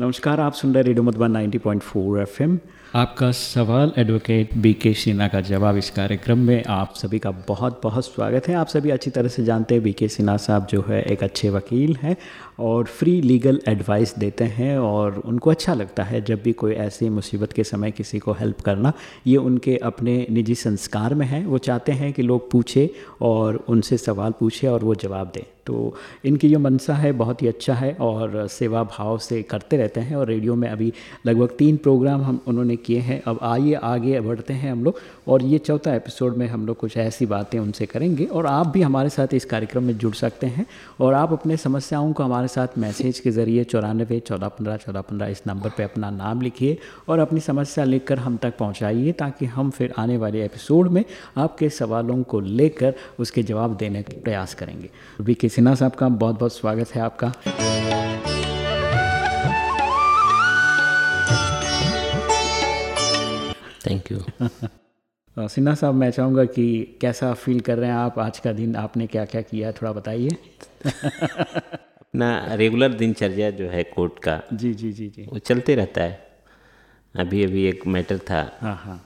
नमस्कार, आप सुन रहे रेडियो मधुबन 90.4 एफएम। आपका सवाल एडवोकेट बी के सिन्हा का जवाब इस कार्यक्रम में। आप सभी का बहुत बहुत स्वागत है। आप सभी अच्छी तरह से जानते हैं बी के सिन्हा साहब जो है एक अच्छे वकील हैं और फ्री लीगल एडवाइस देते हैं और उनको अच्छा लगता है जब भी कोई ऐसी मुसीबत के समय किसी को हेल्प करना। ये उनके अपने निजी संस्कार में है। वो चाहते हैं कि लोग पूछे और उनसे सवाल पूछे और वो जवाब दें। तो इनकी जो मनसा है, बहुत ही अच्छा है और सेवा भाव से करते रहते हैं और रेडियो में अभी लगभग तीन प्रोग्राम हम उन्होंने किए हैं। अब आइए, आगे बढ़ते हैं हम लोग। और ये चौथा एपिसोड में हम लोग कुछ ऐसी बातें उनसे करेंगे और आप भी हमारे साथ इस कार्यक्रम में जुड़ सकते हैं और आप अपने समस्याओं को हमारे साथ मैसेज के ज़रिए चौरानबे चौदह पंद्रह चौदह पंद्रह इस नंबर पर अपना नाम लिखिए और अपनी समस्या लिखकर हम तक पहुँचाइए ताकि हम फिर आने वाले एपिसोड में आपके सवालों को लेकर उसके जवाब देने का प्रयास करेंगे। वी के सिन्हा साहब का बहुत बहुत स्वागत है आपका। थैंक यू सिन्हा साहब मैं चाहूँगा कि कैसा फील कर रहे हैं आप? आज का दिन आपने क्या क्या किया थोड़ा बताइए। अपना रेगुलर दिनचर्या जो है कोर्ट का जी जी जी जी। वो चलते रहता है। अभी अभी एक मैटर था। हाँ हाँ।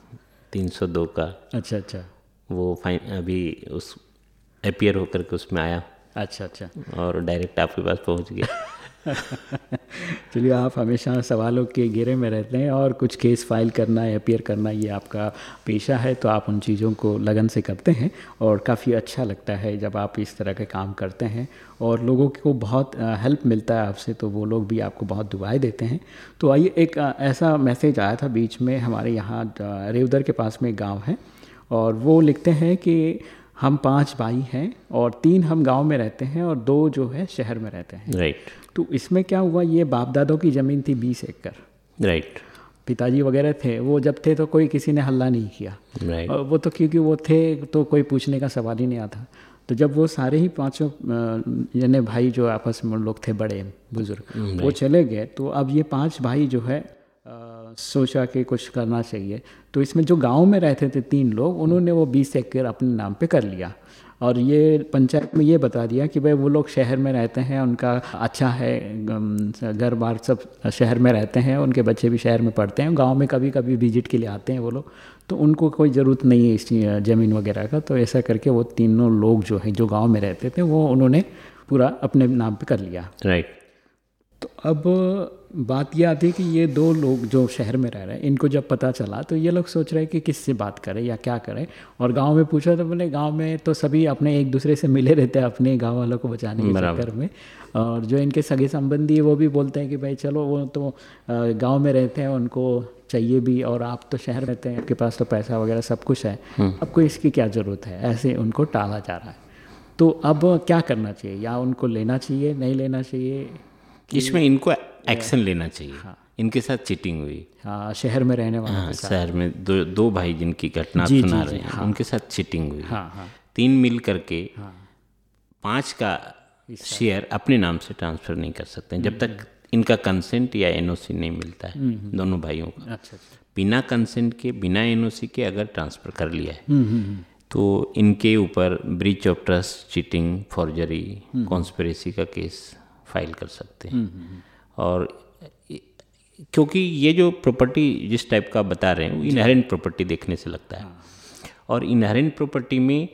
तीन सौ दो का। अच्छा अच्छा। वो फाइन अभी उस अपियर होकर के उसमें आया। अच्छा अच्छा। और डायरेक्ट आपके पास पहुँच गया। चलिए, आप हमेशा सवालों के घेरे में रहते हैं और कुछ केस फ़ाइल करना या अपियर करना ये आपका पेशा है तो आप उन चीज़ों को लगन से करते हैं और काफ़ी अच्छा लगता है जब आप इस तरह के काम करते हैं और लोगों को बहुत हेल्प मिलता है आपसे तो वो लोग भी आपको बहुत दुआएँ देते हैं। तो आइए, एक ऐसा मैसेज आया था बीच में हमारे यहाँ रेवदर के पास में गाँव है और वो लिखते हैं कि हम पाँच भाई हैं और तीन हम गाँव में रहते हैं और दो जो है शहर में रहते हैं। Right right. तो इसमें क्या हुआ ये बाप दादों की ज़मीन थी बीस एकड़। राइट पिताजी वगैरह थे वो जब थे तो कोई किसी ने हल्ला नहीं किया। राइट और वो तो क्योंकि वो थे तो कोई पूछने का सवाल ही नहीं आता। तो जब वो सारे ही पाँचों यानी भाई जो आपस में लोग थे बड़े बुज़ुर्ग वो चले गए तो अब ये पाँच भाई जो है सोचा कि कुछ करना चाहिए। तो इसमें जो गाँव में रहते थे तीन लोग उन्होंने वो बीस एकड़ अपने नाम पे कर लिया। और ये पंचायत में ये बता दिया कि भाई वो लोग शहर में रहते हैं उनका अच्छा है घर बार सब शहर में रहते हैं उनके बच्चे भी शहर में पढ़ते हैं गाँव में कभी कभी विज़िट के लिए आते हैं वो लोग। तो उनको कोई ज़रूरत नहीं है इस ज़मीन वगैरह का। तो ऐसा करके वो तीनों लोग जो हैं जो गाँव में रहते थे वो उन्होंने पूरा अपने नाम पर कर लिया। राइट तो अब बात यह आती है कि ये दो लोग जो शहर में रह रहे हैं इनको जब पता चला तो ये लोग सोच रहे हैं कि किससे बात करें या क्या करें। और गाँव में पूछा तो बोले गाँव में तो सभी अपने एक दूसरे से मिले रहते हैं अपने गाँव वालों को बचाने के चक्कर में। और जो इनके सगे संबंधी है वो भी बोलते हैं कि भाई चलो वो तो गाँव में रहते हैं उनको चाहिए भी और आप तो शहर रहते हैं आपके पास तो पैसा वगैरह सब कुछ है। अब कोई इसकी क्या ज़रूरत है? ऐसे उनको टाला जा रहा है। तो अब क्या करना चाहिए? या उनको लेना चाहिए नहीं लेना चाहिए? इसमें इनको एक्शन लेना चाहिए। हाँ। इनके साथ चीटिंग हुई। हाँ शहर में रहने वाले हाँ, शहर में दो दो भाई जिनकी घटना सुना रहे हैं हाँ, उनके साथ चीटिंग हुई। हाँ, हाँ, तीन मिल करके हाँ, पाँच का शेयर अपने नाम से ट्रांसफ़र नहीं कर सकते जब तक इनका कंसेंट या एनओसी नहीं मिलता है हम्म, हम्म। दोनों भाइयों का। अच्छा, अच्छा। बिना कंसेंट के बिना एनओसी के अगर ट्रांसफ़र कर लिया है हम्म, तो इनके ऊपर breach of trust cheating forgery conspiracy का केस फ़ाइल कर सकते हैं। और क्योंकि ये जो प्रॉपर्टी जिस टाइप का बता रहे हैं वो इनहेरेंट प्रॉपर्टी देखने से लगता है। और इनहेरेंट प्रॉपर्टी में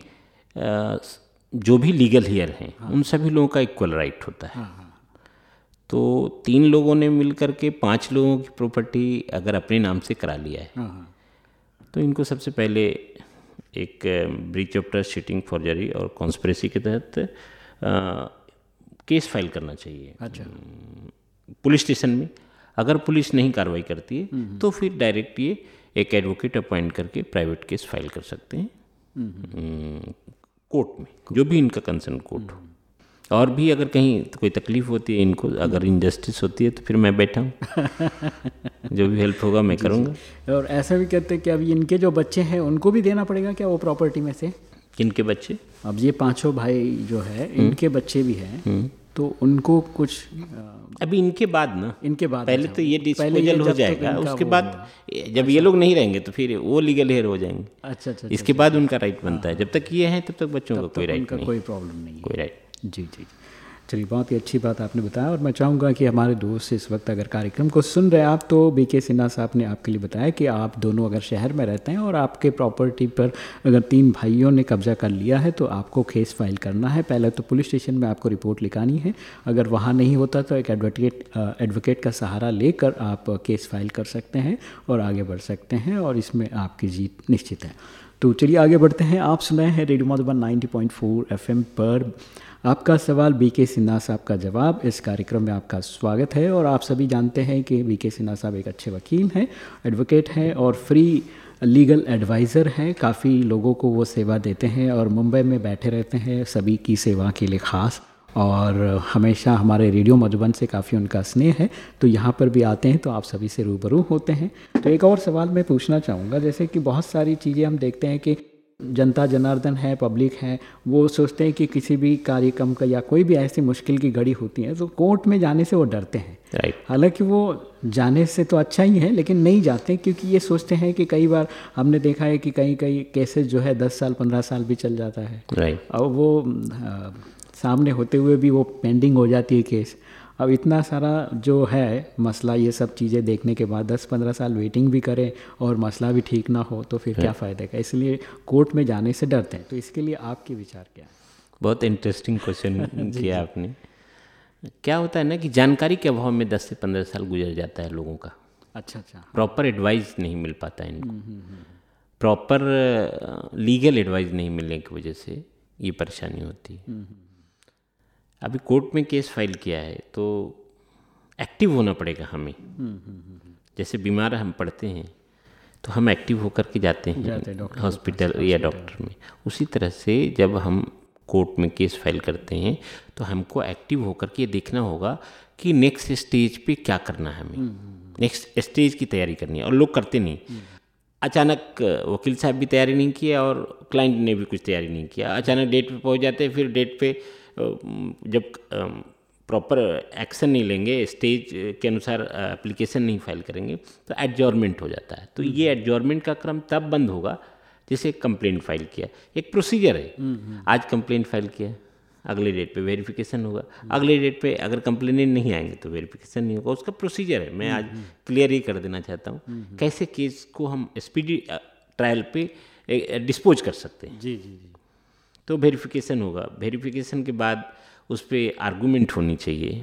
जो भी लीगल हेयर हैं हाँ। उन सभी लोगों का इक्वल राइट होता है। हाँ, हाँ। तो तीन लोगों ने मिल करके पाँच लोगों की प्रॉपर्टी अगर अपने नाम से करा लिया है तो इनको सबसे पहले एक breach of trust seating forgery और कॉन्स्परेसी के तहत केस फ़ाइल करना चाहिए। अच्छा। पुलिस स्टेशन में। अगर पुलिस नहीं कार्रवाई करती है हम्म, हम्म। तो फिर डायरेक्ट ये एक एडवोकेट अपॉइंट करके प्राइवेट केस फ़ाइल कर सकते हैं। हम्म, कोर्ट में जो भी इनका कंसर्न कोर्ट हो। और भी अगर कहीं तो कोई तकलीफ़ होती है इनको अगर इनजस्टिस होती है तो फिर मैं बैठा हूँ। जो भी हेल्प होगा मैं करूँगा। और ऐसा भी कहते हैं कि अभी इनके जो बच्चे हैं उनको भी देना पड़ेगा क्या वो प्रॉपर्टी में से? किनके बच्चे? अब ये पाँचों भाई जो है इनके बच्चे भी हैं तो उनको कुछ अभी इनके बाद ना? इनके बाद पहले अच्छा, तो ये डिस्पोजल हो जाएगा उसके बाद जब अच्छा। ये लोग नहीं रहेंगे तो फिर वो लीगल हेयर हो जाएँगे। अच्छा अच्छा इसके अच्छा, बाद उनका राइट बनता है। जब तक ये है तब तक बच्चों का कोई राइट कोई प्रॉब्लम नहीं कोई राइट जी जी। चलिए, बहुत ही अच्छी बात आपने बताया और मैं चाहूँगा कि हमारे दोस्त इस वक्त अगर कार्यक्रम को सुन रहे हैं, आप तो बी के सिन्हा साहब ने आपके लिए बताया कि आप दोनों अगर शहर में रहते हैं और आपके प्रॉपर्टी पर अगर तीन भाइयों ने कब्जा कर लिया है तो आपको केस फ़ाइल करना है। पहले तो पुलिस स्टेशन में आपको रिपोर्ट लिखानी है। अगर वहाँ नहीं होता तो एक एडवोकेट एडवोकेट का सहारा लेकर आप केस फ़ाइल कर सकते हैं और आगे बढ़ सकते हैं और इसमें आपकी जीत निश्चित है। तो चलिए, आगे बढ़ते हैं। आप सुनाए हैं रेडियो मधुबन नाइन्टी पॉइंट पर। आपका सवाल बी के सिन्हा साहब का जवाब, इस कार्यक्रम में आपका स्वागत है और आप सभी जानते हैं कि बी के सिन्हा साहब एक अच्छे वकील हैं एडवोकेट हैं और फ्री लीगल एडवाइज़र हैं। काफ़ी लोगों को वो सेवा देते हैं और मुंबई में बैठे रहते हैं सभी की सेवा के लिए ख़ास। और हमेशा हमारे रेडियो मधुबन से काफ़ी उनका स्नेह है। तो यहाँ पर भी आते हैं तो आप सभी से रूबरू होते हैं। तो एक और सवाल मैं पूछना चाहूँगा, जैसे कि बहुत सारी चीज़ें हम देखते हैं कि जनता जनार्दन है पब्लिक है वो सोचते हैं कि किसी भी कार्यक्रम का या कोई भी ऐसी मुश्किल की घड़ी होती है तो कोर्ट में जाने से वो डरते हैं right. हालाँकि वो जाने से तो अच्छा ही है लेकिन नहीं जाते क्योंकि ये सोचते हैं कि कई बार हमने देखा है कि कहीं कई केसेस जो है दस साल पंद्रह साल भी चल जाता है right. और वो आ, सामने होते हुए भी वो पेंडिंग हो जाती है केस अब इतना सारा जो है मसला ये सब चीज़ें देखने के बाद 10-15 साल वेटिंग भी करें और मसला भी ठीक ना हो तो फिर क्या फ़ायदा का इसलिए कोर्ट में जाने से डरते हैं। तो इसके लिए आपके विचार क्या है? बहुत इंटरेस्टिंग क्वेश्चन किया आपने। क्या होता है ना कि जानकारी के अभाव में 10 से 15 साल गुजर जाता है लोगों का। अच्छा अच्छा। प्रॉपर एडवाइस नहीं मिल पाता है इनको। प्रॉपर लीगल एडवाइस नहीं मिलने की वजह से ये परेशानी होती है। हम्म, हम्म। अभी कोर्ट में केस फ़ाइल किया है तो एक्टिव होना पड़ेगा हमें। जैसे बीमार हम पढ़ते हैं तो हम एक्टिव होकर के जाते हैं हॉस्पिटल या डॉक्टर में। उसी तरह से जब हम कोर्ट में केस फ़ाइल करते हैं तो हमको एक्टिव होकर के देखना होगा कि नेक्स्ट स्टेज पे क्या करना है हमें। नेक्स्ट स्टेज की तैयारी करनी है और लोग करते नहीं। अचानक वकील साहब भी तैयारी नहीं किया और क्लाइंट ने भी कुछ तैयारी नहीं किया। अचानक डेट पे पहुँच जाते हैं फिर डेट पे जब प्रॉपर एक्शन नहीं लेंगे स्टेज के अनुसार एप्लीकेशन नहीं फ़ाइल करेंगे तो एडजॉर्मेंट हो जाता है। तो ये एडजॉर्मेंट का क्रम तब बंद होगा जैसे कंप्लेंट फ़ाइल किया। एक प्रोसीजर है। हम्म, हम्म। आज कंप्लेंट फ़ाइल किया अगले डेट पे वेरिफिकेशन होगा। अगले डेट पे अगर कंप्लेनेंट नहीं आएँगे तो वेरिफिकेशन नहीं होगा। उसका प्रोसीजर है। मैं आज क्लियर हम्म, ही कर देना चाहता हूँ। कैसे केस को हम स्पीडी ट्रायल पे डिस्पोज कर सकते हैं। जी जी जी। तो वेरिफिकेशन होगा। वेरिफिकेशन के बाद उस पर आर्गूमेंट होनी चाहिए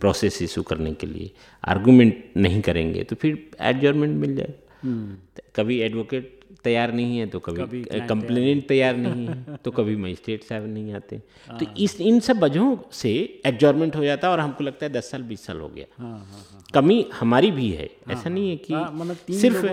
प्रोसेस इशू करने के लिए। आर्गूमेंट नहीं करेंगे तो फिर एडजमेंट मिल जाएगा हम्म। कभी एडवोकेट तैयार नहीं है तो कभी कंप्लेनेंट तैयार नहीं है तो कभी मजिस्ट्रेट साहब नहीं आते। तो हाँ। इस इन सब वजहों से एडजॉर्मेंट हो जाता है और हमको लगता है दस साल बीस साल हो गया। हाँ, हाँ, कमी हमारी भी है। ऐसा नहीं है कि मतलब सिर्फ़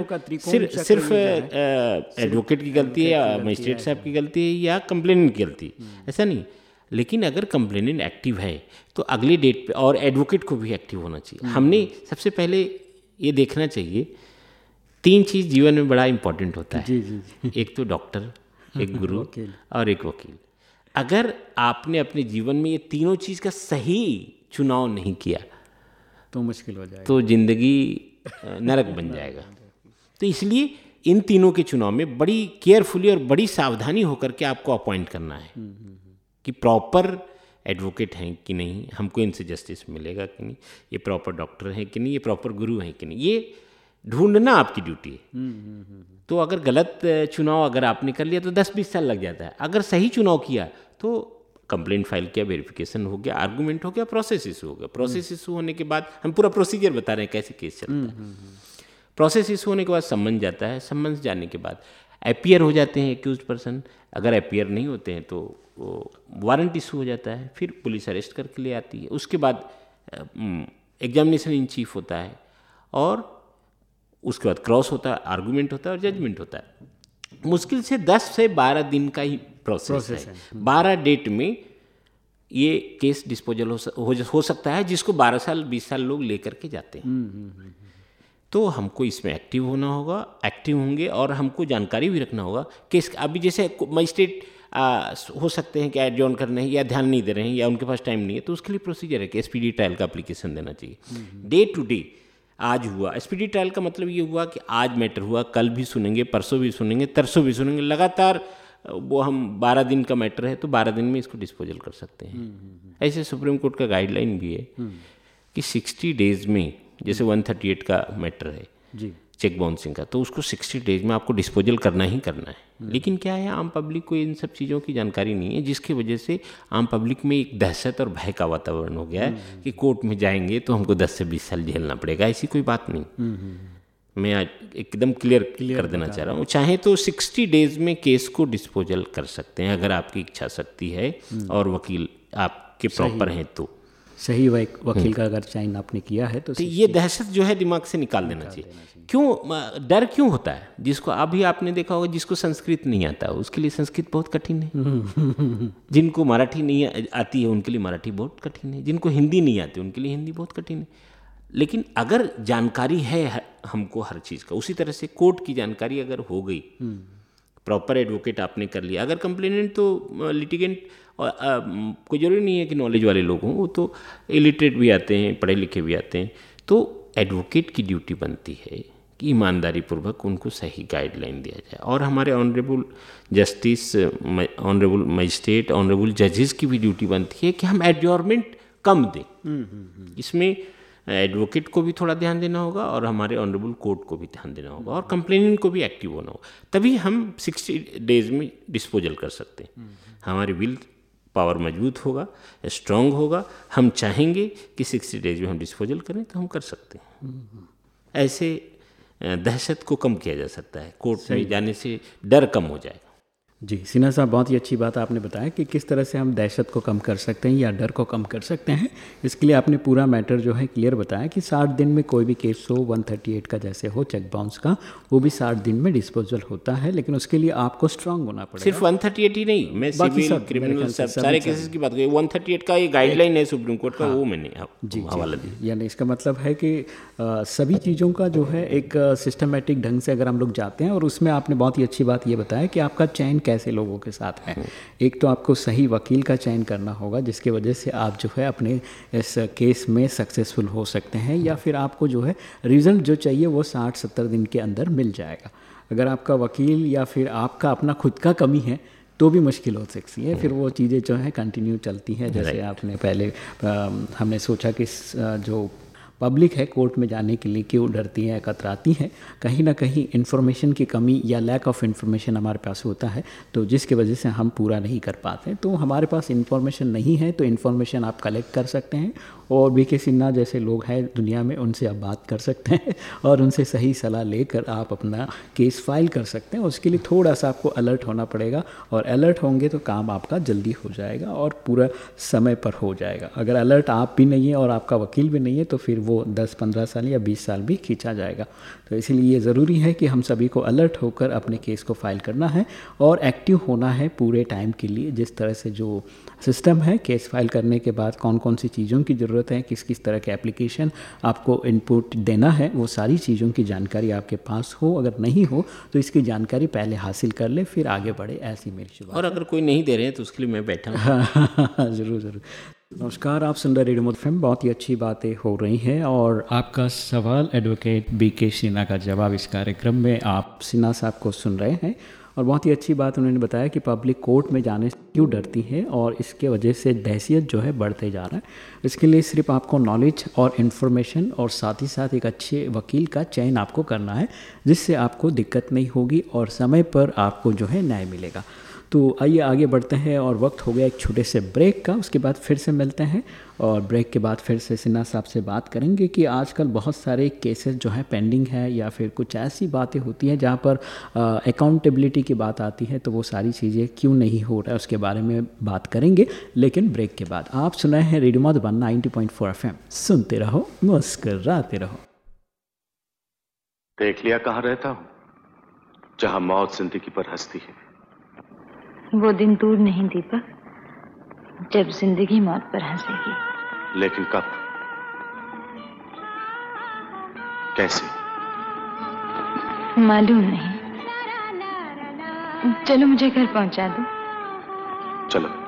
सिर्फ़ सिर्फ़ एडवोकेट की गलती है या मजिस्ट्रेट साहब की गलती है या कंप्लेनेंट की गलती। ऐसा नहीं। लेकिन अगर कंप्लेनेंट एक्टिव है तो अगले डेट पे और एडवोकेट को भी एक्टिव होना चाहिए। हम्म। हमने सबसे पहले ये देखना चाहिए तीन चीज़ जीवन में बड़ा इंपॉर्टेंट होता है। जी जी जी। एक तो डॉक्टर एक गुरु और एक वकील। अगर आपने अपने जीवन में ये तीनों चीज़ का सही चुनाव नहीं किया तो मुश्किल हो जाएगा। तो ज़िंदगी नरक बन जाएगा। तो इसलिए इन तीनों के चुनाव में बड़ी केयरफुली और बड़ी सावधानी होकर के आपको अपॉइंट करना है। हम्म, हम्म, हम्म। कि प्रॉपर एडवोकेट हैं कि नहीं हमको इनसे जस्टिस मिलेगा कि नहीं ये प्रॉपर डॉक्टर हैं कि नहीं ये प्रॉपर गुरु हैं कि नहीं। ये ढूंढना आपकी ड्यूटी है। हम्म, हम्म, हम्म, तो अगर गलत चुनाव अगर आपने कर लिया तो दस बीस साल लग जाता है। अगर सही चुनाव किया तो कंप्लेंट फ़ाइल किया वेरिफिकेशन हो गया आर्गूमेंट हो गया प्रोसेस इशू हो गया। प्रोसेस इशू होने के बाद हम पूरा प्रोसीजर बता रहे हैं कैसे केस चलता है। प्रोसेस इशू होने के बाद सम्मन जाता है। सम्मन जाने के बाद अपियर हो जाते हैं एक्यूज पर्सन अगर अपियर नहीं होते हैं तो वारंट इशू हो जाता है। फिर पुलिस अरेस्ट करके ले आती है। उसके बाद एग्जामिनेशन इन चीफ होता है। और उसके बाद क्रॉस होता है आर्गूमेंट होता है और जजमेंट होता है। मुश्किल से 10 से 12 दिन का ही प्रोसेस, प्रोसेस है, है। 12 डेट में ये केस डिस्पोजल हो, हो, हो सकता है जिसको 12 साल 20 साल लोग लेकर के जाते हैं। हम्म, हम्म, हम्म, तो हमको इसमें एक्टिव होना होगा एक्टिव होंगे और हमको जानकारी भी रखना होगा। कि अभी जैसे मजिस्ट्रेट आ, हो सकते हैं कि एडजॉन कर रहे हैं या ध्यान नहीं दे रहे हैं या उनके पास टाइम नहीं है तो उसके लिए प्रोसीजर है कि एस ट्रायल का अप्लीकेशन देना चाहिए। डे टू डे आज हुआ। स्पीडी ट्रायल का मतलब ये हुआ कि आज मैटर हुआ कल भी सुनेंगे परसों भी सुनेंगे तरसों भी सुनेंगे। लगातार वो हम बारह दिन का मैटर है तो बारह दिन में इसको डिस्पोजल कर सकते हैं। ऐसे सुप्रीम कोर्ट का गाइडलाइन भी है कि सिक्सटी डेज़ में जैसे वन थर्टी एट का मैटर है जी। चेक बाउंसिंग का तो उसको सिक्सटी डेज़ में आपको डिस्पोजल करना ही करना है। हम्म। लेकिन क्या है आम पब्लिक को इन सब चीज़ों की जानकारी नहीं है जिसकी वजह से आम पब्लिक में एक दहशत और भय का वातावरण हो गया है हम्म। कि कोर्ट में जाएँगे तो हमको दस से बीस साल झेलना पड़ेगा ऐसी कोई बात नहीं। हम्म, मैं आज एकदम क्लियर क्लियर कर देना चाह रहा हूँ। चाहे तो सिक्सटी डेज़ में केस को डिस्पोजल कर सकते हैं अगर आपकी इच्छा शक्ति है और वकील आपके प्रॉपर हैं तो। सही वकील का अगर चयन आपने किया है तो, तो ये दहशत जो है दिमाग से निकाल देना चाहिए। क्यों? डर क्यों होता है? जिसको अभी आपने देखा होगा जिसको संस्कृत नहीं आता उसके लिए संस्कृत बहुत कठिन है। जिनको मराठी नहीं आती है उनके लिए मराठी बहुत कठिन है। जिनको हिंदी नहीं आती उनके लिए हिंदी बहुत कठिन है। लेकिन अगर जानकारी है हमको हर चीज़ का उसी तरह से कोर्ट की जानकारी अगर हो गई प्रॉपर एडवोकेट आपने कर लिया अगर कंप्लेनेंट तो लिटिगेंट कोई ज़रूरी नहीं है कि नॉलेज वाले लोग हों वो तो इलिटरेट भी आते हैं पढ़े लिखे भी आते हैं। तो एडवोकेट की ड्यूटी बनती है कि ईमानदारी पूर्वक उनको सही गाइडलाइन दिया जाए। और हमारे honourable justice honourable magistrate honourable जजेस की भी ड्यूटी बनती है कि हम एडजॉर्मेंट कम दें। हम्म, हम्म, हम्म। इसमें एडवोकेट को भी थोड़ा ध्यान देना होगा और हमारे ऑनरेबल कोर्ट को भी ध्यान देना होगा और कंप्लेनेंट को भी एक्टिव होना होगा। तभी हम सिक्सटी डेज़ में डिस्पोजल कर सकते हैं। हमारी विल पावर मज़बूत होगा स्ट्रॉन्ग होगा। हम चाहेंगे कि सिक्सटी डेज़ में हम डिस्पोजल करें तो हम कर सकते हैं। ऐसे दहशत को कम किया जा सकता है। कोर्ट में जाने से डर कम हो जाएगा। जी सिन्हा साहब बहुत ही अच्छी बात आपने बताया कि किस तरह से हम दहशत को कम कर सकते हैं या डर को कम कर सकते हैं। इसके लिए आपने पूरा मैटर जो है क्लियर बताया कि साठ दिन में कोई भी केस हो 138 का जैसे हो चेक बाउंस का वो भी साठ दिन में डिस्पोजल होता है लेकिन उसके लिए आपको स्ट्रांग होना पड़ेगा। सिर्फ़ वन ही नहीं मैं सिविल क्रिमिनल सारे केसेस की बात वन का ये गाइडलाइन है सुप्रीम कोर्ट का हाँ। वो मैंने जी हवाला दिया। यानी इसका मतलब है कि सभी चीज़ों का जो है एक सिस्टमेटिक ढंग से अगर हम लोग जाते हैं और उसमें आपने बहुत ही अच्छी बात ये बताया कि आपका चयन कैसे लोगों के साथ है। एक तो आपको सही वकील का चयन करना होगा जिसकी वजह से आप जो है अपने इस केस में सक्सेसफुल हो सकते हैं या फिर आपको जो है रिज़ल्ट जो चाहिए वो साठ सत्तर दिन के अंदर मिल जाएगा। अगर आपका वकील या फिर आपका अपना खुद का कमी है तो भी मुश्किल हो सकती है। फिर वो चीज़ें जो हैं कंटिन्यू चलती हैं जैसे आपने पहले आ, हमने सोचा कि जो पब्लिक है कोर्ट में जाने के लिए क्यों डरती हैं कतराती हैं, कहीं ना कहीं इन्फॉर्मेशन की कमी या लैक ऑफ़ इन्फॉर्मेशन हमारे पास होता है तो जिसकी वजह से हम पूरा नहीं कर पाते तो हमारे पास इन्फॉर्मेशन नहीं है तो इन्फॉर्मेशन आप कलेक्ट कर सकते हैं और बी के सिन्हा जैसे लोग हैं दुनिया में, उनसे आप बात कर सकते हैं और उनसे सही सलाह लेकर आप अपना केस फ़ाइल कर सकते हैं। उसके लिए थोड़ा सा आपको अलर्ट होना पड़ेगा और अलर्ट होंगे तो काम आपका जल्दी हो जाएगा और पूरा समय पर हो जाएगा। अगर अलर्ट आप भी नहीं है और आपका वकील भी नहीं है तो फिर वो 10-15 साल या 20 साल भी खींचा जाएगा। तो इसीलिए ये ज़रूरी है कि हम सभी को अलर्ट होकर अपने केस को फ़ाइल करना है और एक्टिव होना है पूरे टाइम के लिए। जिस तरह से जो सिस्टम है केस फ़ाइल करने के बाद कौन कौन सी चीज़ों की ज़रूरत है किस किस तरह के एप्लीकेशन आपको इनपुट देना है वो सारी चीज़ों की जानकारी आपके पास हो अगर नहीं हो तो इसकी जानकारी पहले हासिल कर ले फिर आगे बढ़े ऐसी मेरी शुरुआत और अगर कोई नहीं दे रहे हैं तो उसके लिए मैं बैठा ज़रूर ज़रूर। नमस्कार आप सुन रहे रेडियो फ़िल्म बहुत ही अच्छी बातें हो रही हैं और आपका सवाल एडवोकेट बी के सिन्हा का जवाब इस कार्यक्रम में आप सिन्हा साहब को सुन रहे हैं। और बहुत ही अच्छी बात उन्होंने बताया कि पब्लिक कोर्ट में जाने से क्यों डरती है और इसके वजह से दहसियत जो है बढ़ते जा रहा है। इसके लिए सिर्फ़ आपको नॉलेज और इन्फॉर्मेशन और साथ ही साथ एक अच्छे वकील का चयन आपको करना है, जिससे आपको दिक्कत नहीं होगी और समय पर आपको जो है न्याय मिलेगा। तो आइए आगे बढ़ते हैं और वक्त हो गया एक छोटे से ब्रेक का, उसके बाद फिर से मिलते हैं और ब्रेक के बाद फिर से सिन्हा साहब से बात करेंगे कि आजकल बहुत सारे केसेस जो हैं पेंडिंग है या फिर कुछ ऐसी बातें होती हैं जहाँ पर अकाउंटेबिलिटी की बात आती है तो वो सारी चीज़ें क्यों नहीं हो रहा है, उसके बारे में बात करेंगे। लेकिन ब्रेक के बाद आप सुनाए हैं radio Madhuban ninety point four F M सुनते रहो, मुस्कराते रहो। देख लिया कहाँ रहता हूँ? जहाँ मौत ज़िंदगी पर हंसती है। वो दिन दूर नहीं दीपक। जब ज़िंदगी मौत पर हंसेगी। लेकिन कब? कैसे? मालूम नहीं। चलो मुझे घर पहुँचा दो। चलो।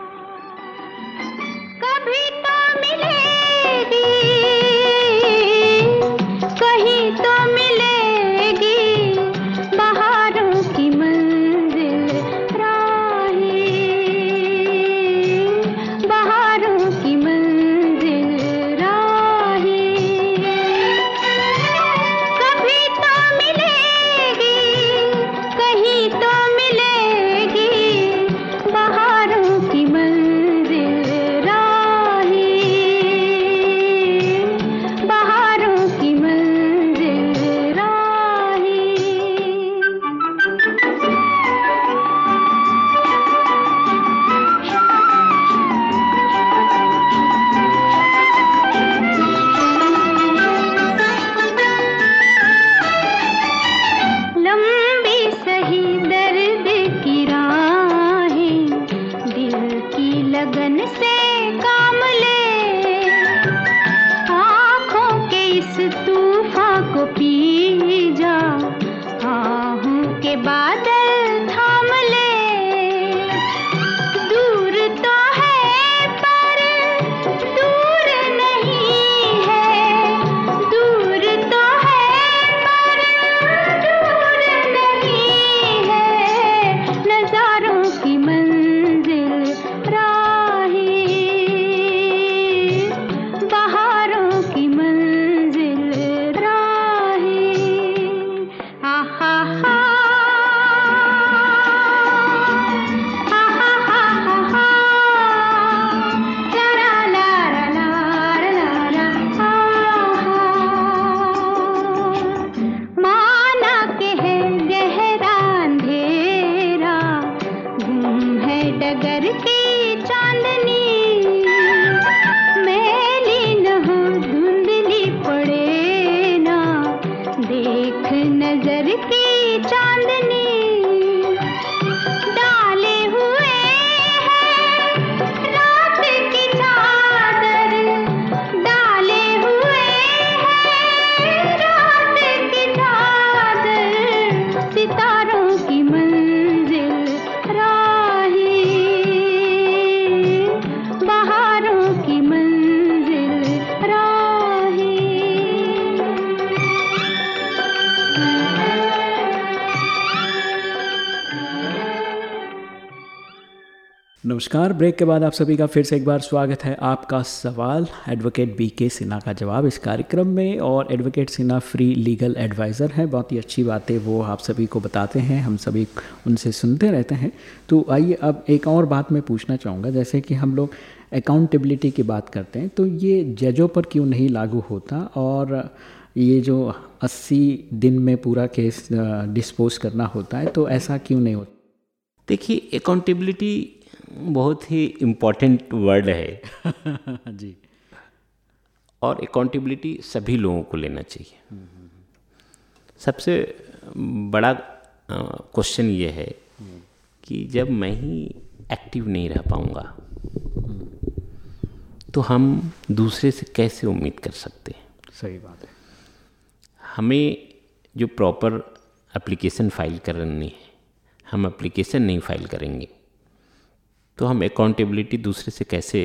नमस्कार। ब्रेक के बाद आप सभी का फिर से एक बार स्वागत है आपका सवाल। एडवोकेट बी के सिन्हा का जवाब इस कार्यक्रम में और advocate Sinha free legal adviser हैं। बहुत ही अच्छी बातें वो आप सभी को बताते हैं, हम सभी उनसे सुनते रहते हैं। तो आइए अब एक और बात मैं पूछना चाहूँगा। जैसे कि हम लोग अकाउंटेबिलिटी की बात करते हैं तो ये जजों पर क्यों नहीं लागू होता और ये जो 80 दिन में पूरा केस डिस्पोज करना होता है तो ऐसा क्यों नहीं होता? देखिए अकाउंटेबिलिटी बहुत ही इम्पोर्टेंट वर्ड है। जी। और अकाउंटेबिलिटी सभी लोगों को लेना चाहिए। सबसे बड़ा क्वेश्चन ये है कि जब मैं ही एक्टिव नहीं रह पाऊँगा तो हम दूसरे से कैसे उम्मीद कर सकते हैं? सही बात है। हमें जो प्रॉपर एप्लीकेशन फ़ाइल करनी है हम एप्लीकेशन नहीं फ़ाइल करेंगे। तो हम अकाउंटेबिलिटी दूसरे से कैसे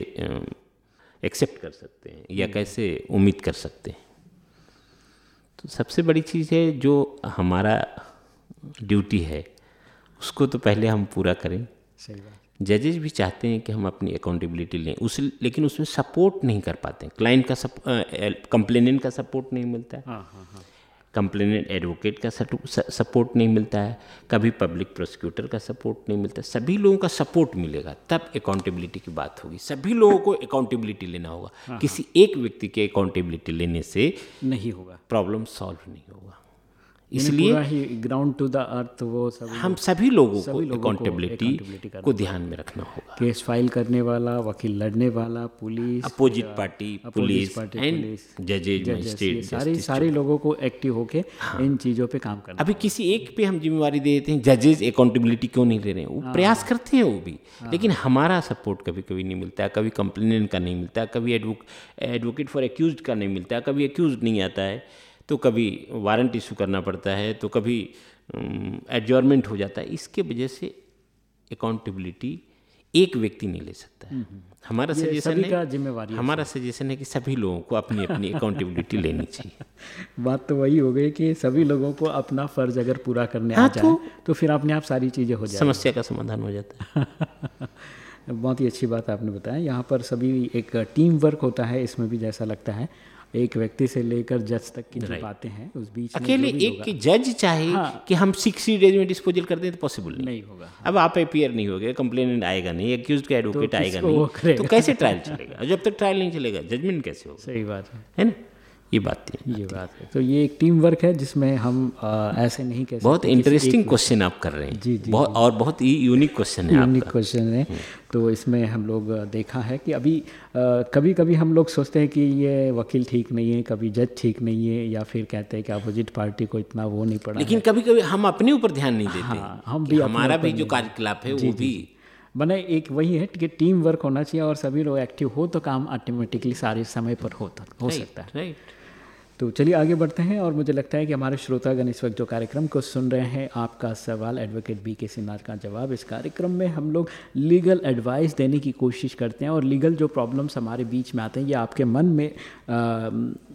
एक्सेप्ट कर सकते हैं या हम्म। कैसे उम्मीद कर सकते हैं? तो सबसे बड़ी चीज़ है जो हमारा ड्यूटी है उसको तो पहले हम पूरा करें। जजेज भी चाहते हैं कि हम अपनी अकाउंटेबिलिटी लें उस लेकिन उसमें सपोर्ट नहीं कर पाते क्लाइंट का सप कंप्लेनेंट का सपोर्ट नहीं मिलता। है हाँ हाँ हाँ। कंप्लेनेंट एडवोकेट का सपोर्ट नहीं मिलता है। कभी पब्लिक प्रोसिक्यूटर का सपोर्ट नहीं मिलता। सभी लोगों का सपोर्ट मिलेगा तब अकाउंटेबिलिटी की बात होगी। सभी लोगों को अकाउंटेबिलिटी लेना होगा। हाँ, किसी हाँ। एक व्यक्ति के अकाउंटेबिलिटी लेने से नहीं होगा। प्रॉब्लम सॉल्व नहीं होगा। इसलिए ग्राउंड टू द अर्थ वो सब हम सभी लोगों सभी को अकाउंटेबिलिटी को ध्यान में रखना होगा केस फ़ाइल करने वाला वकील लड़ने वाला police opposite party police and जजेज magistrate सारे सारे लोगों को एक्टिव होके हाँ। इन चीज़ों पे काम करना अभी किसी एक पे हम जिम्मेवारी दे देते हैं जजेज अकाउंटेबिलिटी क्यों नहीं ले रहे हैं वो हाँ। प्रयास करते हैं वो भी हाँ। लेकिन हमारा सपोर्ट कभी कभी नहीं मिलता है कभी कंप्लेन का नहीं मिलता कभी एडवोकेट फॉर एक्यूज का नहीं मिलता कभी एक्यूज नहीं आता है तो कभी वारंट इशू करना पड़ता है तो कभी एडजॉर्मेंट हो जाता है। इसके वजह से अकाउंटेबिलिटी एक व्यक्ति नहीं ले सकता है। हमारा सजेशन है जिम्मेवारी हमारा सजेशन है कि सभी लोगों को अपनी अपनी अकाउंटेबिलिटी लेनी चाहिए। बात तो वही हो गई कि सभी लोगों को अपना फ़र्ज़ अगर पूरा करने हाँ, आ जाए तो, तो फिर अपने आप सारी चीज़ें हो जाए समस्या का समाधान हो जाता है। बहुत ही अच्छी बात आपने बताया। यहाँ पर सभी एक टीम वर्क होता है इसमें भी जैसा लगता है। एक व्यक्ति से लेकर जज तक की जो बातें हैं उस बीच अकेले एक जज चाहे हाँ, कि हम सिक्सटी डेज़ में डिस्पोजल कर दें तो पॉसिबल नहीं, नहीं होगा हाँ। अब आप अपियर नहीं होगे कंप्लेन आएगा नहीं एक्यूज का एडवोकेट तो आएगा नहीं। तो कैसे ट्रायल चलेगा? जब तक ट्रायल नहीं चलेगा जजमेंट कैसे होगा? सही बात है। है ना? ये बात है ये बात है। तो ये एक टीम वर्क है जिसमें हम आ, ऐसे नहीं कह बहुत इंटरेस्टिंग क्वेश्चन आप कर रहे हैं। जी जी बहुत और बहुत ही यूनिक क्वेश्चन है यूनिक क्वेश्चन है। हम्म। तो इसमें हम लोग देखा है कि अभी आ, कभी कभी हम लोग सोचते हैं कि ये वकील ठीक नहीं है कभी जज ठीक नहीं है या फिर कहते हैं कि अपोजिट पार्टी को इतना वो नहीं पड़ा लेकिन कभी कभी हम अपने ऊपर ध्यान नहीं देते। हाँ, हम भी हमारा भी जो कार्यकलाप है वो भी। बने एक वही है कि टीम वर्क होना चाहिए और सभी लोग एक्टिव हो तो काम ऑटोमेटिकली सारे समय पर होता हो सकता है। राइट तो चलिए आगे बढ़ते हैं और मुझे लगता है कि हमारे श्रोतागण इस वक्त जो कार्यक्रम को सुन रहे हैं, आपका सवाल एडवोकेट बी के सिन्हा का जवाब। इस कार्यक्रम में हम लोग लीगल एडवाइस देने की कोशिश करते हैं और लीगल जो प्रॉब्लम्स हमारे बीच में आते हैं, ये आपके मन में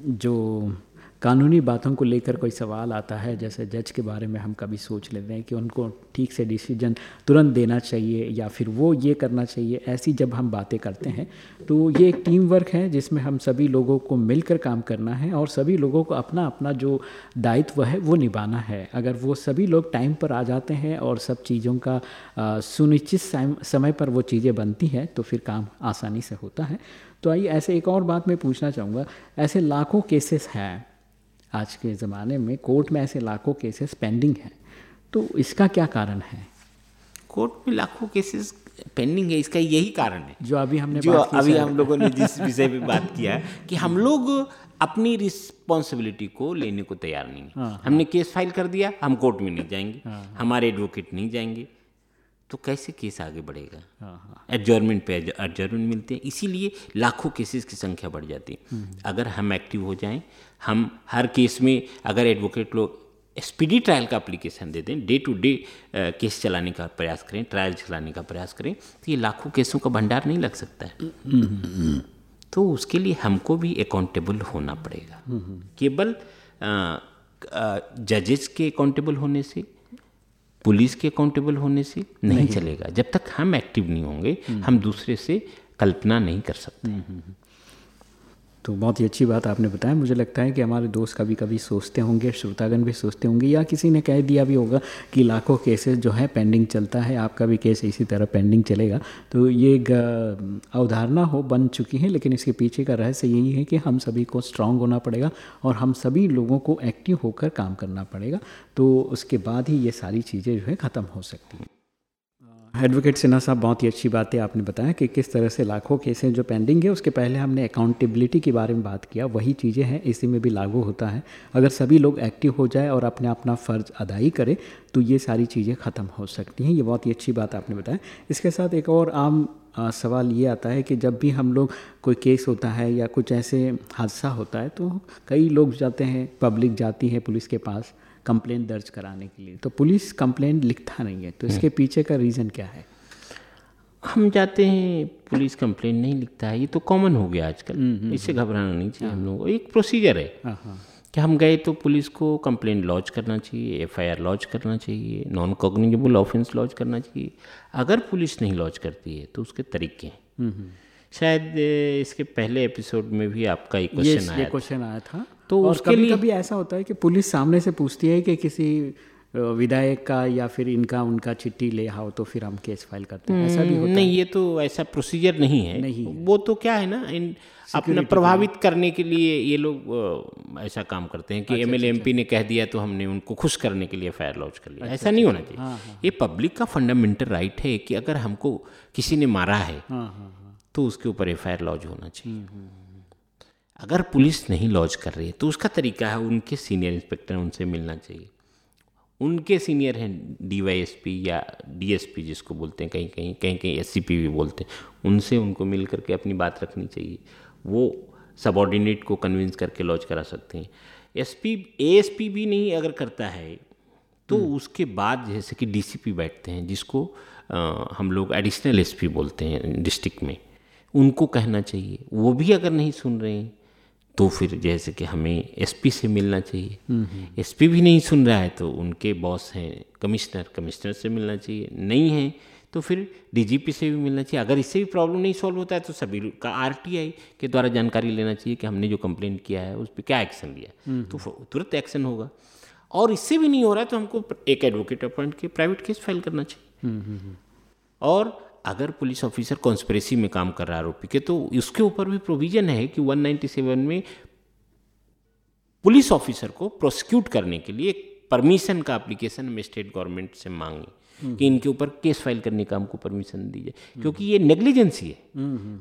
जो कानूनी बातों को लेकर कोई सवाल आता है, जैसे जज के बारे में हम कभी सोच लेते हैं कि उनको ठीक से डिसीज़न तुरंत देना चाहिए या फिर वो ये करना चाहिए, ऐसी जब हम बातें करते हैं तो ये एक टीम वर्क है जिसमें हम सभी लोगों को मिलकर काम करना है और सभी लोगों को अपना अपना जो दायित्व है वो निभाना है। अगर वो सभी लोग टाइम पर आ जाते हैं और सब चीज़ों का सुनिश्चित समय पर वो चीज़ें बनती हैं तो फिर काम आसानी से होता है। तो आइए ऐसे एक और बात मैं पूछना चाहूँगा, ऐसे लाखों केसेस हैं आज के ज़माने में कोर्ट में ऐसे लाखों केसेस पेंडिंग हैं। तो इसका क्या कारण है? कोर्ट में लाखों केसेस पेंडिंग है इसका यही कारण है। जो अभी हमने जो अभी हम लोगों ने जिस विषय पे बात किया कि हम लोग अपनी रिस्पॉन्सिबिलिटी को लेने को तैयार नहीं है। हाँ, हमने केस फ़ाइल कर दिया हम कोर्ट में नहीं जाएँगे हाँ, हाँ, हमारे एडवोकेट नहीं जाएँगे। तो कैसे केस आगे बढ़ेगा? एडजॉर्मेंट पे एडजॉर्मेंट मिलते हैं इसीलिए लाखों केसेस की संख्या बढ़ जाती है। हम्म। अगर हम एक्टिव हो जाएँ हम हर केस में अगर एडवोकेट लोग स्पीडी ट्रायल का अप्लीकेशन दे दें डे टू डे केस चलाने का प्रयास करें ट्रायल चलाने का प्रयास करें तो ये लाखों केसों का भंडार नहीं लग सकता है। तो उसके लिए हमको भी अकाउंटेबल होना पड़ेगा। केवल जजेस के अकाउंटेबल होने से पुलिस के अकाउंटेबल होने से नहीं, नहीं। चलेगा। जब तक हम एक्टिव नहीं होंगे हम दूसरे से कल्पना नहीं कर सकते। तो बहुत ही अच्छी बात आपने बताया। मुझे लगता है कि हमारे दोस्त कभी कभी सोचते होंगे, श्रोतागण भी सोचते होंगे, या किसी ने कह दिया भी होगा कि लाखों केसेस जो है पेंडिंग चलता है, आपका भी केस इसी तरह पेंडिंग चलेगा। तो ये एक अवधारणा हो, बन चुकी है, लेकिन इसके पीछे का रहस्य यही है कि हम सभी को स्ट्रांग होना पड़ेगा और हम सभी लोगों को एक्टिव होकर काम करना पड़ेगा। तो उसके बाद ही ये सारी चीज़ें जो है ख़त्म हो सकती हैं। एडवोकेट सिन्हा साहब बहुत ही अच्छी बात है आपने बताया कि किस तरह से लाखों केसें जो पेंडिंग है उसके पहले हमने अकाउंटेबिलिटी के बारे में बात किया वही चीज़ें हैं इसी में भी लागू होता है। अगर सभी लोग एक्टिव हो जाए और अपने अपना फ़र्ज़ अदाई करें तो ये सारी चीज़ें ख़त्म हो सकती हैं। ये बहुत ही अच्छी बात आपने बताया। इसके साथ एक और आम आ, सवाल ये आता है कि जब भी हम लोग कोई केस होता है या कुछ ऐसे हादसा होता है तो कई लोग जाते हैं पब्लिक जाती है पुलिस के पास। कंप्लेंट दर्ज कराने के लिए। तो पुलिस कंप्लेंट लिखता नहीं है तो इसके हम्म। पीछे का रीज़न क्या है? हम जाते हैं पुलिस कंप्लेंट नहीं लिखता है ये तो कॉमन हो गया आजकल। हम्म, हम्म, इससे घबराना नहीं चाहिए हम हाँ। लोगों को। एक प्रोसीजर है हाँ, हाँ। कि हम गए तो पुलिस को कंप्लेंट लॉन्च करना चाहिए एफआईआर लॉन्च करना चाहिए नॉन कॉग्निजेबल ऑफेंस लॉन्च करना चाहिए। अगर पुलिस नहीं लॉन्च करती है तो उसके तरीके हैं। शायद इसके पहले एपिसोड में भी आपका एक क्वेश्चन आया क्वेश्चन आया था। तो और उसके कभी लिए कभी ऐसा होता है कि पुलिस सामने से पूछती है कि किसी विधायक का या फिर इनका उनका चिट्ठी ले आओ तो फिर हम केस फ़ाइल करते हैं। ऐसा भी हम्म, होता नहीं है? ये तो ऐसा प्रोसीजर नहीं है। नहीं वो तो क्या है ना इन अपना प्रभावित करने के लिए ये लोग ऐसा काम करते हैं कि एम एल एम पी ने कह दिया तो हमने उनको खुश करने के लिए फायर लॉन्च कर लिया। अच्छा, ऐसा नहीं अच्छा, होना चाहिए। हाँ, हाँ, ये पब्लिक का फंडामेंटल राइट है कि अगर हमको किसी ने मारा है हाँ, तो उसके ऊपर एफ़ आई आर लॉन्च होना चाहिए। हम्म, हम्म, अगर पुलिस नहीं लॉज कर रही है तो उसका तरीका है उनके सीनियर इंस्पेक्टर उनसे मिलना चाहिए। उनके सीनियर हैं डीवाईएसपी या डीएसपी जिसको बोलते हैं कहीं कहीं कहीं कहीं एससीपी भी बोलते हैं उनसे उनको मिल करके अपनी बात रखनी चाहिए। वो सबॉर्डिनेट को कन्विंस करके लॉन्च करा सकते हैं। एसपी एएसपी भी नहीं अगर करता है तो हम्म। उसके बाद जैसे कि डीसीपी बैठते हैं जिसको आ, हम लोग एडिशनल एसपी बोलते हैं डिस्ट्रिक्ट में उनको कहना चाहिए। वो भी अगर नहीं सुन रहे हैं तो फिर जैसे कि हमें एसपी से मिलना चाहिए। एसपी भी नहीं सुन रहा है तो उनके बॉस हैं कमिश्नर कमिश्नर से मिलना चाहिए। नहीं है तो फिर डीजीपी से भी मिलना चाहिए। अगर इससे भी प्रॉब्लम नहीं सॉल्व होता है तो सभी का आरटीआई के द्वारा जानकारी लेना चाहिए कि हमने जो कंप्लेंट किया है, उस पर क्या एक्शन लिया तो तुरंत एक्शन होगा। और इससे भी नहीं हो रहा है तो हमको एक एडवोकेट अपॉइंट के प्राइवेट केस फ़ाइल करना चाहिए। और अगर पुलिस ऑफिसर कॉन्स्परेसी में काम कर रहा है आरोपी के तो उसके ऊपर भी प्रोविज़न है कि 197 में पुलिस ऑफिसर को प्रोसिक्यूट करने के लिए परमिशन का एप्लीकेशन हम स्टेट गवर्नमेंट से मांगे। कि इनके ऊपर केस फ़ाइल करने का हमको परमिशन दी जाए क्योंकि ये नेग्लिजेंसी है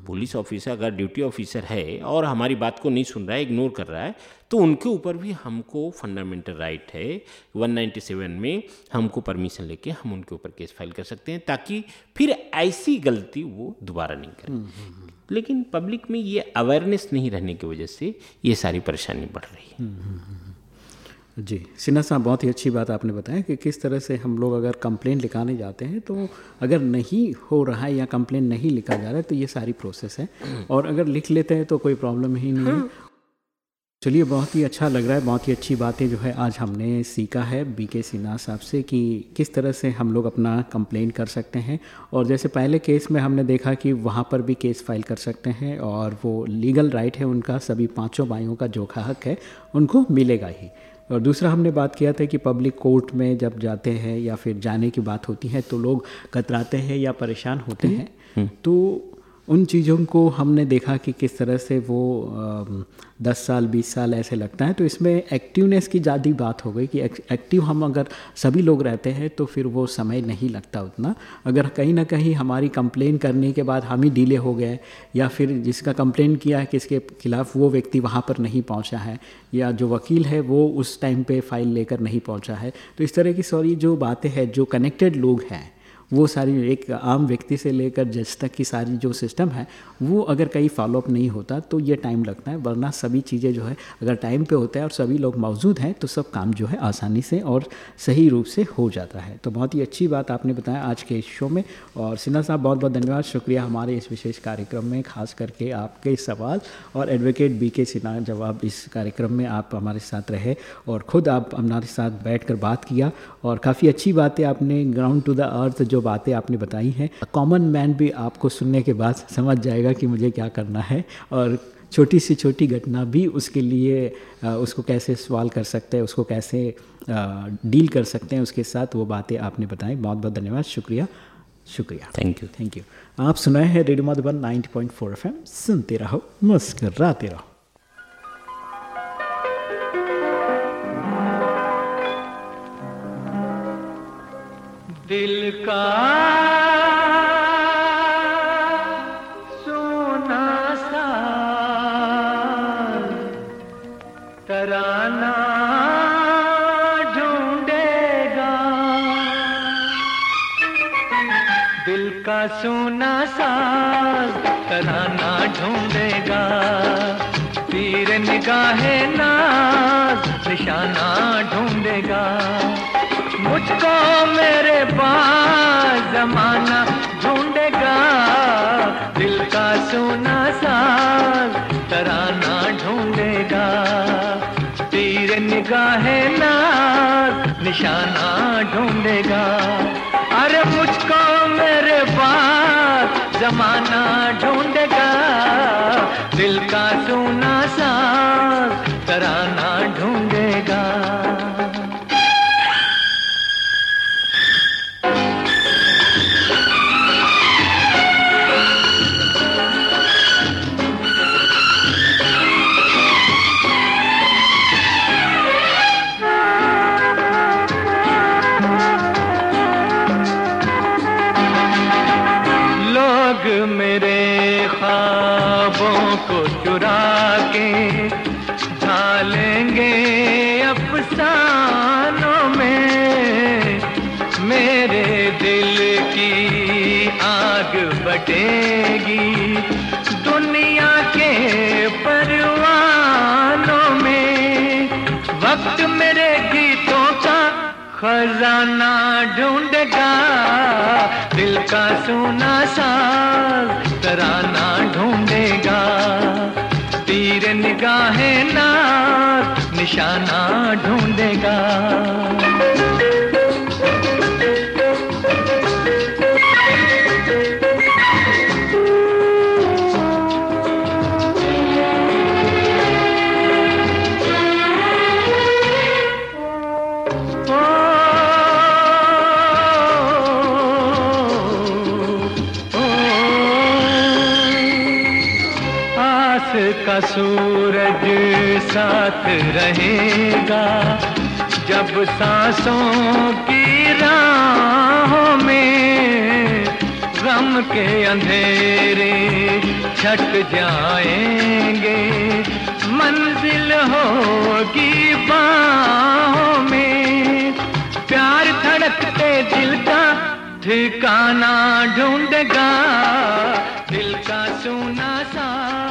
पुलिस ऑफिसर अगर ड्यूटी ऑफिसर है और हमारी बात को नहीं सुन रहा है इग्नोर कर रहा है तो उनके ऊपर भी हमको फंडामेंटल राइट है। 197 में हमको परमिशन लेके हम उनके ऊपर केस फ़ाइल कर सकते हैं, ताकि फिर ऐसी गलती वो दोबारा नहीं करें। लेकिन पब्लिक में ये अवेयरनेस नहीं रहने की वजह से ये सारी परेशानी बढ़ रही है। जी सिन्हा साहब बहुत ही अच्छी बात आपने बताया कि किस तरह से हम लोग अगर कंप्लेन लिखाने जाते हैं तो अगर नहीं हो रहा है या कंप्लेन नहीं लिखा जा रहा है तो ये सारी प्रोसेस है। और अगर लिख लेते हैं तो कोई प्रॉब्लम ही नहीं है। हाँ। चलिए बहुत ही अच्छा लग रहा है बहुत ही अच्छी बातें जो है आज हमने सीखा है बी के सिन्हा साहब से कि किस तरह से हम लोग अपना कंप्लेन कर सकते हैं। और जैसे पहले केस में हमने देखा कि वहाँ पर भी केस फ़ाइल कर सकते हैं और वो लीगल राइट है उनका सभी पाँचों भाइयों का जो हक है उनको मिलेगा ही। और दूसरा हमने बात किया था कि पब्लिक कोर्ट में जब जाते हैं या फिर जाने की बात होती है तो लोग कतराते हैं या परेशान होते हम्म। हैं हम्म। तो उन चीज़ों को हमने देखा कि किस तरह से वो दस साल, बीस साल ऐसे लगता है तो इसमें एक्टिवनेस की ज़्यादा बात हो गई कि एक्टिव हम अगर सभी लोग रहते हैं तो फिर वो समय नहीं लगता उतना। अगर कहीं ना कहीं हमारी कंप्लेन करने के बाद हम ही डिले हो गए, या फिर जिसका कंप्लेन किया है किसके खिलाफ वो व्यक्ति वहाँ पर नहीं पहुँचा है, या जो वकील है वो उस टाइम पर फ़ाइल लेकर नहीं पहुँचा है तो इस तरह की सॉरी जो बातें हैं, जो कनेक्टेड लोग हैं वो सारी एक आम व्यक्ति से लेकर जज तक की सारी जो सिस्टम है, वो अगर कहीं फॉलोअप नहीं होता तो ये टाइम लगता है, वरना सभी चीज़ें जो है, अगर टाइम पे होता है और सभी लोग मौजूद हैं तो सब काम जो है आसानी से और सही रूप से हो जाता है। तो बहुत ही अच्छी बात आपने बताया आज के इस शो में और सिन्हा साहब बहुत बहुत धन्यवाद। शुक्रिया हमारे इस विशेष कार्यक्रम में, खास करके आपके सवाल और एडवोकेट बी के सिन्हा जवाब इस कार्यक्रम में आप हमारे साथ रहे और ख़ुद आप हमारे साथ बैठ बात किया और काफ़ी अच्छी बातें आपने ग्राउंड टू द अर्थ जो बातें आपने बताई हैं कॉमन मैन भी आपको सुनने के बाद समझ जाएगा कि मुझे क्या करना है और छोटी सी छोटी घटना भी उसके लिए उसको कैसे सवाल कर सकते हैं उसको कैसे डील कर सकते हैं उसके साथ वो बातें आपने बताई। बहुत बहुत धन्यवाद। शुक्रिया। शुक्रिया। थैंक यू थैंक यू आप सुनाए हैं रेडियो मधुबन 90.4 एफएम। सुनते रहो मुस्कराते रहो। दिल का सोना सा तराना ढूंढेगा। दिल का सोना निशाना ढूंढेगा। अरे मुझको मेरे पास जमाना ढूंढेगा। दिल का सुना सा तराना का सूरज साथ रहेगा। जब सांसों की राहों में गम के अंधेरे छट जाएँगे, मंजिल होगी बाहों में। प्यार धड़कते दिल का ठिकाना ढूंढेगा, दिल का सुना सा